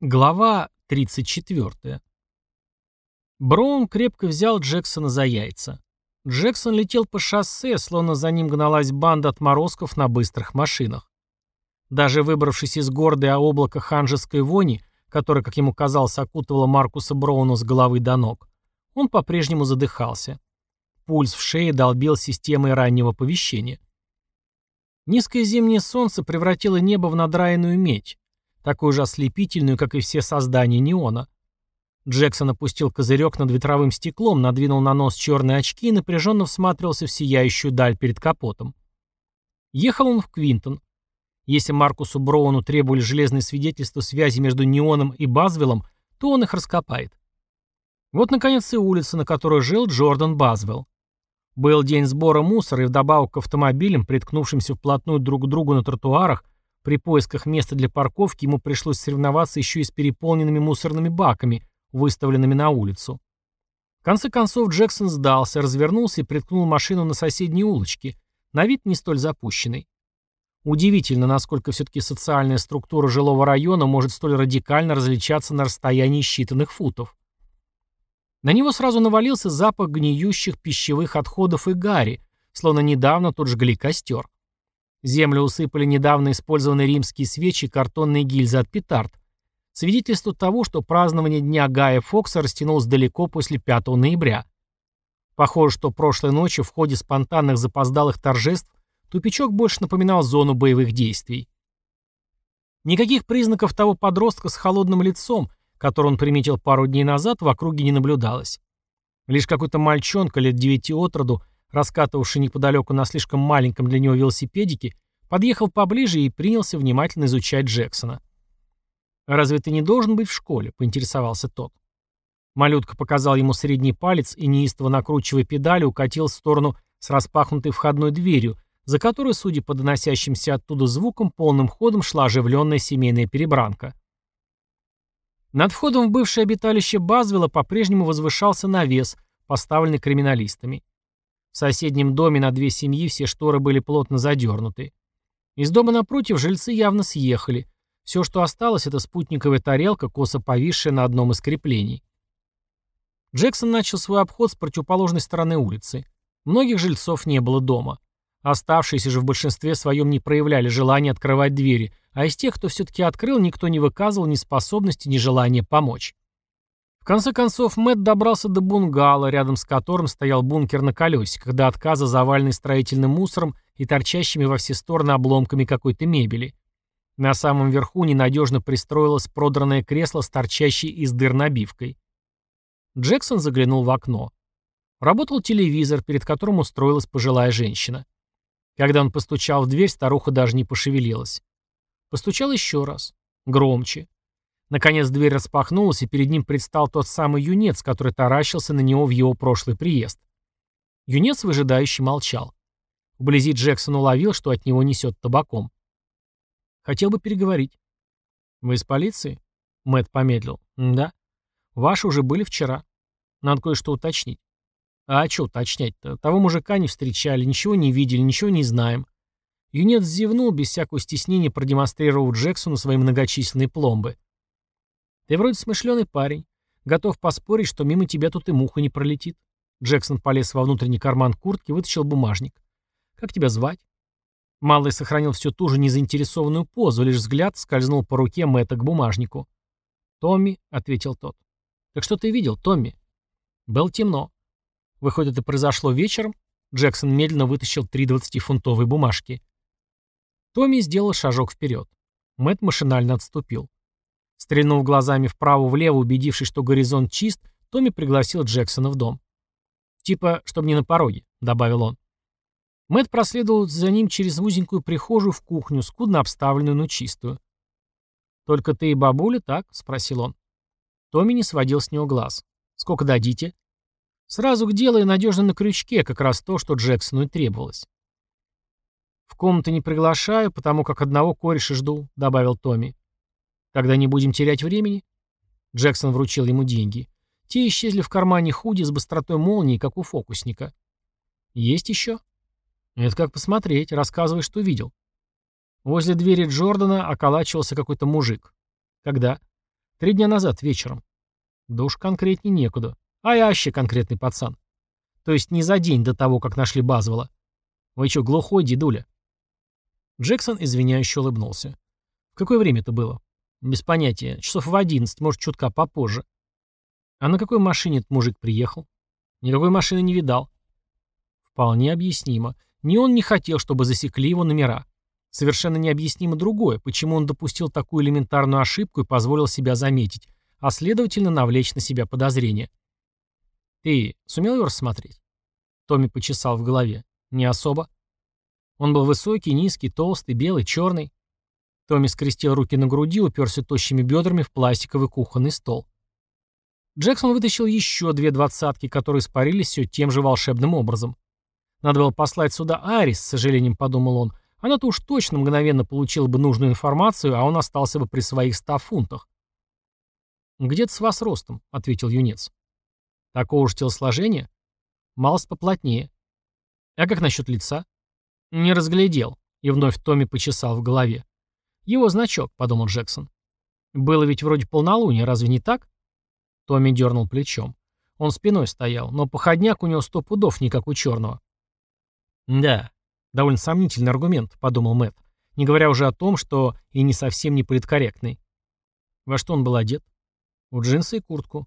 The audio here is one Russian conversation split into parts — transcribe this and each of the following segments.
Глава 34. Браун крепко взял Джексона за яйца. Джексон летел по шоссе, словно за ним гналась банда отморозков на быстрых машинах. Даже выбравшись из гордой облака ханжеской вони, которая, как ему казалось, окутывала Маркуса Броуна с головы до ног, он по-прежнему задыхался. Пульс в шее долбил системой раннего оповещения. Низкое зимнее солнце превратило небо в надраенную медь такую же ослепительную, как и все создания неона. Джексон опустил козырек над ветровым стеклом, надвинул на нос черные очки и напряженно всматривался в сияющую даль перед капотом. Ехал он в Квинтон. Если Маркусу Броуну требовали железные свидетельства связи между Неоном и Базвеллом, то он их раскопает. Вот, наконец, и улица, на которой жил Джордан Базвелл. Был день сбора мусора, и вдобавок к автомобилям, приткнувшимся вплотную друг к другу на тротуарах, при поисках места для парковки ему пришлось соревноваться еще и с переполненными мусорными баками, выставленными на улицу. В конце концов Джексон сдался, развернулся и приткнул машину на соседней улочке, на вид не столь запущенной. Удивительно, насколько все-таки социальная структура жилого района может столь радикально различаться на расстоянии считанных футов. На него сразу навалился запах гниющих пищевых отходов и гари, словно недавно тут жгли костер. Землю усыпали недавно использованные римские свечи и картонные гильзы от петард. Свидетельство того, что празднование Дня Гая Фокса растянулось далеко после 5 ноября. Похоже, что прошлой ночью в ходе спонтанных запоздалых торжеств тупичок больше напоминал зону боевых действий. Никаких признаков того подростка с холодным лицом, который он приметил пару дней назад, в округе не наблюдалось. Лишь какой-то мальчонка лет девяти от роду раскатывавший неподалеку на слишком маленьком для него велосипедике, подъехал поближе и принялся внимательно изучать Джексона. «Разве ты не должен быть в школе?» — поинтересовался тот. Малютка показал ему средний палец и, неистово накручивая педали, укатил в сторону с распахнутой входной дверью, за которой, судя по доносящимся оттуда звукам, полным ходом шла оживленная семейная перебранка. Над входом в бывшее обиталище Базвела по-прежнему возвышался навес, поставленный криминалистами. В соседнем доме на две семьи все шторы были плотно задернуты. Из дома напротив жильцы явно съехали. Все, что осталось, это спутниковая тарелка, косо повисшая на одном из креплений. Джексон начал свой обход с противоположной стороны улицы. Многих жильцов не было дома. Оставшиеся же в большинстве своем не проявляли желания открывать двери, а из тех, кто все-таки открыл, никто не выказывал ни способности, ни желания помочь конце концов, Мэтт добрался до бунгало, рядом с которым стоял бункер на колесиках, до отказа заваленный строительным мусором и торчащими во все стороны обломками какой-то мебели. На самом верху ненадежно пристроилось продранное кресло с торчащей из дыр набивкой. Джексон заглянул в окно. Работал телевизор, перед которым устроилась пожилая женщина. Когда он постучал в дверь, старуха даже не пошевелилась. Постучал еще раз. Громче. Наконец дверь распахнулась, и перед ним предстал тот самый юнец, который таращился на него в его прошлый приезд. Юнец выжидающе молчал. Вблизи Джексон уловил, что от него несет табаком. «Хотел бы переговорить». «Вы из полиции?» Мэт помедлил. «Да. Ваши уже были вчера. Надо кое-что уточнить». «А что уточнять-то? Того мужика не встречали, ничего не видели, ничего не знаем». Юнец зевнул, без всякого стеснения продемонстрировав Джексону свои многочисленные пломбы. «Ты вроде смышленый парень. Готов поспорить, что мимо тебя тут и муха не пролетит». Джексон полез во внутренний карман куртки, вытащил бумажник. «Как тебя звать?» Малый сохранил всю ту же незаинтересованную позу, лишь взгляд скользнул по руке Мэтта к бумажнику. «Томми», — ответил тот. «Так что ты видел, Томми?» «Было темно». «Выходит, это произошло вечером?» Джексон медленно вытащил три двадцатифунтовые бумажки. Томми сделал шажок вперед. Мэтт машинально отступил. Стрельнув глазами вправо-влево, убедившись, что горизонт чист, Томми пригласил Джексона в дом. «Типа, чтобы не на пороге», — добавил он. Мэтт проследовал за ним через узенькую прихожую в кухню, скудно обставленную, но чистую. «Только ты и бабуля, так?» — спросил он. Томми не сводил с него глаз. «Сколько дадите?» «Сразу к делу и надежно на крючке, как раз то, что Джексону и требовалось». «В комнату не приглашаю, потому как одного кореша жду», — добавил Томми. Тогда не будем терять времени. Джексон вручил ему деньги. Те исчезли в кармане худи с быстротой молнии, как у фокусника. Есть еще? Это как посмотреть, рассказывай, что видел. Возле двери Джордана околачивался какой-то мужик. Когда? Три дня назад вечером. Да уж конкретнее некуда. А я вообще конкретный пацан. То есть не за день до того, как нашли Базвола. Вы что, глухой, дедуля? Джексон извиняюще улыбнулся. В какое время это было? Без понятия. Часов в одиннадцать, может, чутка попозже. А на какой машине этот мужик приехал? Никакой машины не видал. Вполне объяснимо. Ни он не хотел, чтобы засекли его номера. Совершенно необъяснимо другое, почему он допустил такую элементарную ошибку и позволил себя заметить, а следовательно навлечь на себя подозрения. «Ты сумел его рассмотреть?» Томми почесал в голове. «Не особо». Он был высокий, низкий, толстый, белый, черный. Томми скрестил руки на груди, уперся тощими бедрами в пластиковый кухонный стол. Джексон вытащил еще две двадцатки, которые испарились все тем же волшебным образом. Надо было послать сюда Арис, с сожалением подумал он. Она-то уж точно мгновенно получила бы нужную информацию, а он остался бы при своих ста фунтах. «Где-то с вас ростом», — ответил юнец. «Такого же телосложения?» «Малость поплотнее». «А как насчет лица?» «Не разглядел», — и вновь Томми почесал в голове. «Его значок», — подумал Джексон. «Было ведь вроде полнолуния, разве не так?» Томми дернул плечом. Он спиной стоял, но походняк у него сто пудов, не как у черного. «Да, довольно сомнительный аргумент», — подумал Мэтт, не говоря уже о том, что и не совсем не политкорректный. Во что он был одет? В джинсы и куртку.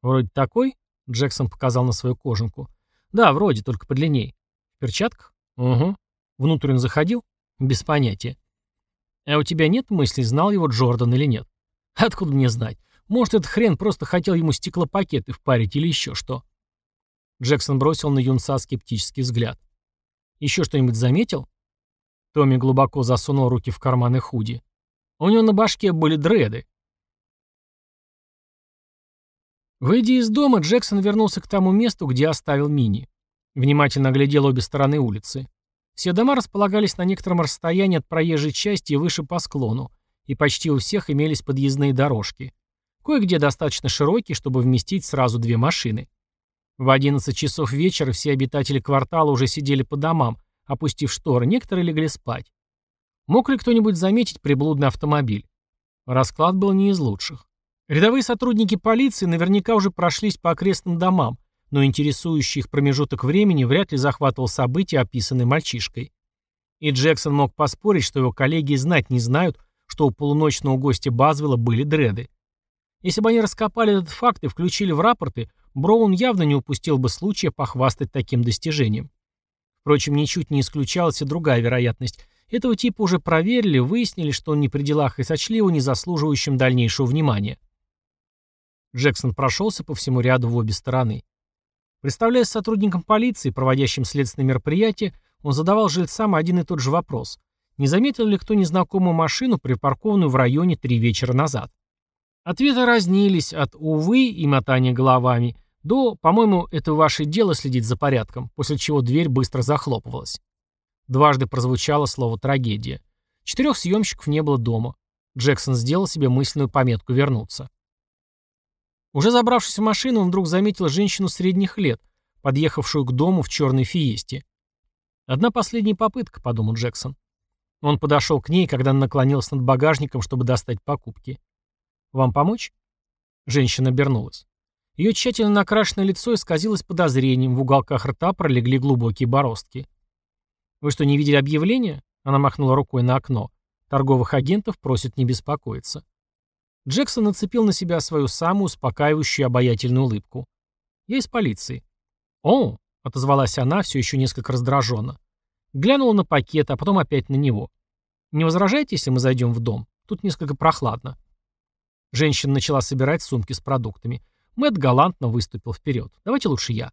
Вроде такой? Джексон показал на свою кожанку. Да, вроде, только подлинней. В перчатках? Угу. Внутрь он заходил? Без понятия. А у тебя нет мыслей, знал его Джордан или нет? Откуда мне знать? Может, этот хрен просто хотел ему стеклопакеты впарить или еще что? Джексон бросил на юнца скептический взгляд. Еще что-нибудь заметил? Томми глубоко засунул руки в карманы худи. У него на башке были дреды. Выйдя из дома, Джексон вернулся к тому месту, где оставил Мини. Внимательно оглядел обе стороны улицы. Все дома располагались на некотором расстоянии от проезжей части и выше по склону, и почти у всех имелись подъездные дорожки. Кое-где достаточно широкие, чтобы вместить сразу две машины. В 11 часов вечера все обитатели квартала уже сидели по домам, опустив шторы, некоторые легли спать. Мог ли кто-нибудь заметить приблудный автомобиль? Расклад был не из лучших. Рядовые сотрудники полиции наверняка уже прошлись по окрестным домам, но интересующий их промежуток времени вряд ли захватывал события, описанные мальчишкой. И Джексон мог поспорить, что его коллеги знать не знают, что у полуночного гостя Базвелла были дреды. Если бы они раскопали этот факт и включили в рапорты, Броун явно не упустил бы случая похвастать таким достижением. Впрочем, ничуть не исключалась и другая вероятность. Этого типа уже проверили, выяснили, что он не при делах и сочли его не заслуживающим дальнейшего внимания. Джексон прошелся по всему ряду в обе стороны. Представляясь сотрудником полиции, проводящим следственные мероприятия, он задавал жильцам один и тот же вопрос. Не заметил ли кто незнакомую машину, припаркованную в районе три вечера назад? Ответы разнились от «увы» и мотания головами до «по-моему, это ваше дело следить за порядком», после чего дверь быстро захлопывалась. Дважды прозвучало слово «трагедия». Четырех съемщиков не было дома. Джексон сделал себе мысленную пометку вернуться. Уже забравшись в машину, он вдруг заметил женщину средних лет, подъехавшую к дому в черной фиесте. «Одна последняя попытка», — подумал Джексон. Он подошел к ней, когда она наклонилась над багажником, чтобы достать покупки. «Вам помочь?» Женщина обернулась. Ее тщательно накрашенное лицо исказилось подозрением, в уголках рта пролегли глубокие бороздки. «Вы что, не видели объявления?» Она махнула рукой на окно. «Торговых агентов просят не беспокоиться». Джексон нацепил на себя свою самую успокаивающую обаятельную улыбку. «Я из полиции». «О!» — отозвалась она, все еще несколько раздраженно. Глянула на пакет, а потом опять на него. «Не возражайте, если мы зайдем в дом? Тут несколько прохладно». Женщина начала собирать сумки с продуктами. Мэтт галантно выступил вперед. «Давайте лучше я».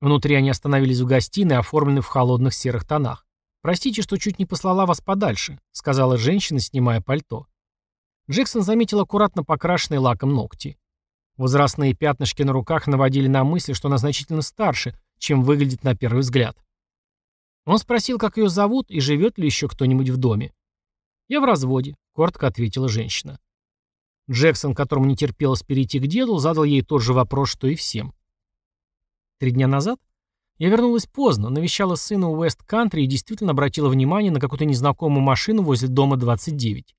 Внутри они остановились в гостиной, оформленной в холодных серых тонах. «Простите, что чуть не послала вас подальше», — сказала женщина, снимая пальто. Джексон заметил аккуратно покрашенные лаком ногти. Возрастные пятнышки на руках наводили на мысль, что она значительно старше, чем выглядит на первый взгляд. Он спросил, как ее зовут и живет ли еще кто-нибудь в доме. «Я в разводе», — коротко ответила женщина. Джексон, которому не терпелось перейти к деду, задал ей тот же вопрос, что и всем. Три дня назад я вернулась поздно, навещала сына у Уэст-Кантри и действительно обратила внимание на какую-то незнакомую машину возле дома 29.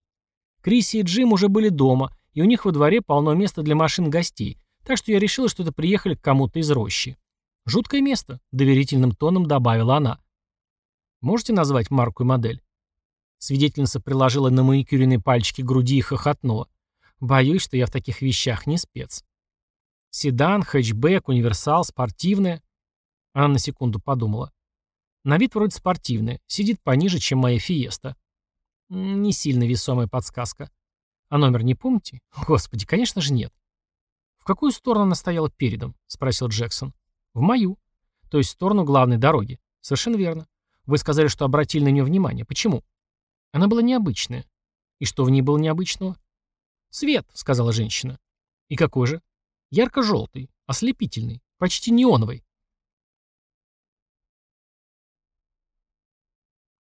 Криси и Джим уже были дома, и у них во дворе полно места для машин гостей, так что я решила, что это приехали к кому-то из рощи. Жуткое место, доверительным тоном добавила она. Можете назвать марку и модель? Свидетельница приложила на маникюренные пальчики груди и хохотнула. Боюсь, что я в таких вещах не спец. Седан, хэтчбэк, универсал, спортивная. Она на секунду подумала. На вид вроде спортивная, сидит пониже, чем моя фиеста. Не сильно весомая подсказка. А номер не помните? Господи, конечно же нет. В какую сторону она стояла передом? Спросил Джексон. В мою. То есть в сторону главной дороги. Совершенно верно. Вы сказали, что обратили на нее внимание. Почему? Она была необычная. И что в ней было необычного? Цвет, сказала женщина. И какой же? Ярко-желтый, ослепительный, почти неоновый.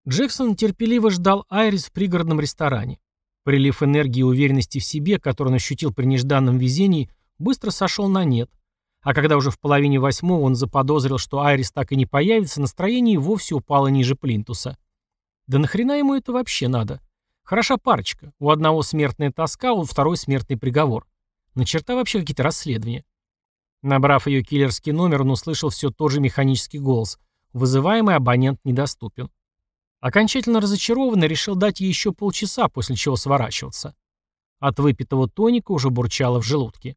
Джексон терпеливо ждал Айрис в пригородном ресторане. Прилив энергии и уверенности в себе, который он ощутил при нежданном везении, быстро сошел на нет. А когда уже в половине восьмого он заподозрил, что Айрис так и не появится, настроение вовсе упало ниже плинтуса. Да нахрена ему это вообще надо? Хороша парочка. У одного смертная тоска, у второй смертный приговор. На черта вообще какие-то расследования. Набрав ее киллерский номер, он услышал все тот же механический голос. Вызываемый абонент недоступен. Окончательно разочарованный, решил дать ей еще полчаса, после чего сворачиваться. От выпитого тоника уже бурчало в желудке.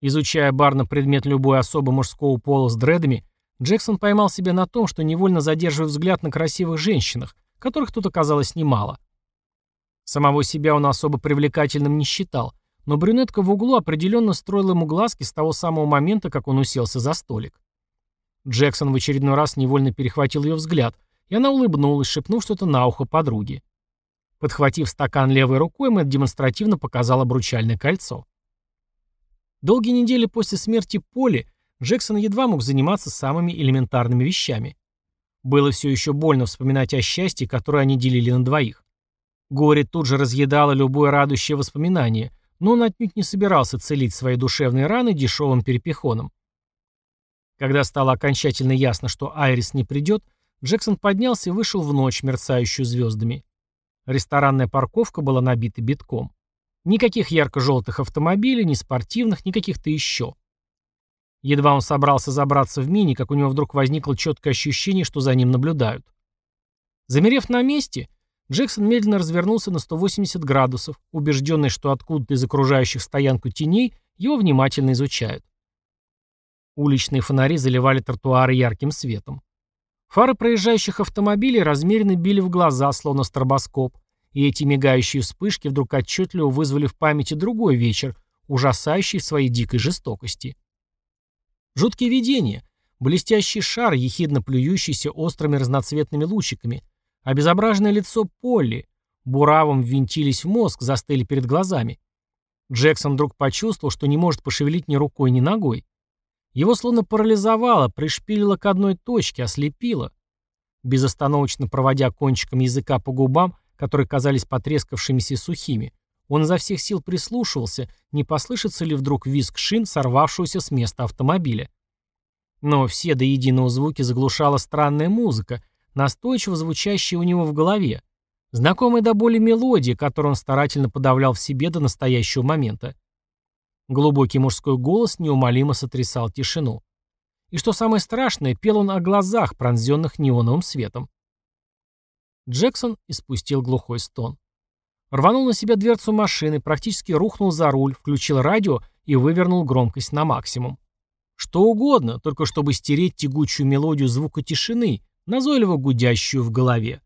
Изучая бар на предмет любой особо мужского пола с дредами, Джексон поймал себя на том, что невольно задерживает взгляд на красивых женщинах, которых тут оказалось немало. Самого себя он особо привлекательным не считал, но брюнетка в углу определенно строила ему глазки с того самого момента, как он уселся за столик. Джексон в очередной раз невольно перехватил ее взгляд, и она улыбнулась, шепнув что-то на ухо подруге. Подхватив стакан левой рукой, Мэтт демонстративно показал обручальное кольцо. Долгие недели после смерти Поли Джексон едва мог заниматься самыми элементарными вещами. Было все еще больно вспоминать о счастье, которое они делили на двоих. Горе тут же разъедало любое радующее воспоминание, но он отнюдь не собирался целить свои душевные раны дешевым перепихоном. Когда стало окончательно ясно, что Айрис не придет, Джексон поднялся и вышел в ночь, мерцающую звездами. Ресторанная парковка была набита битком. Никаких ярко-желтых автомобилей, ни спортивных, ни каких-то еще. Едва он собрался забраться в мини, как у него вдруг возникло четкое ощущение, что за ним наблюдают. Замерев на месте, Джексон медленно развернулся на 180 градусов, убежденный, что откуда-то из окружающих стоянку теней его внимательно изучают. Уличные фонари заливали тротуары ярким светом. Фары проезжающих автомобилей размеренно били в глаза, словно стробоскоп, и эти мигающие вспышки вдруг отчетливо вызвали в памяти другой вечер, ужасающий в своей дикой жестокости. Жуткие видения, блестящий шар, ехидно плюющийся острыми разноцветными лучиками, обезображенное лицо Полли, буравом ввинтились в мозг, застыли перед глазами. Джексон вдруг почувствовал, что не может пошевелить ни рукой, ни ногой. Его словно парализовало, пришпилило к одной точке, ослепило. Безостановочно проводя кончиком языка по губам, которые казались потрескавшимися сухими, он изо всех сил прислушивался, не послышится ли вдруг визг шин, сорвавшегося с места автомобиля. Но все до единого звуки заглушала странная музыка, настойчиво звучащая у него в голове, знакомая до боли мелодия, которую он старательно подавлял в себе до настоящего момента. Глубокий мужской голос неумолимо сотрясал тишину. И что самое страшное, пел он о глазах, пронзенных неоновым светом. Джексон испустил глухой стон. Рванул на себя дверцу машины, практически рухнул за руль, включил радио и вывернул громкость на максимум. Что угодно, только чтобы стереть тягучую мелодию звука тишины, назойливо гудящую в голове.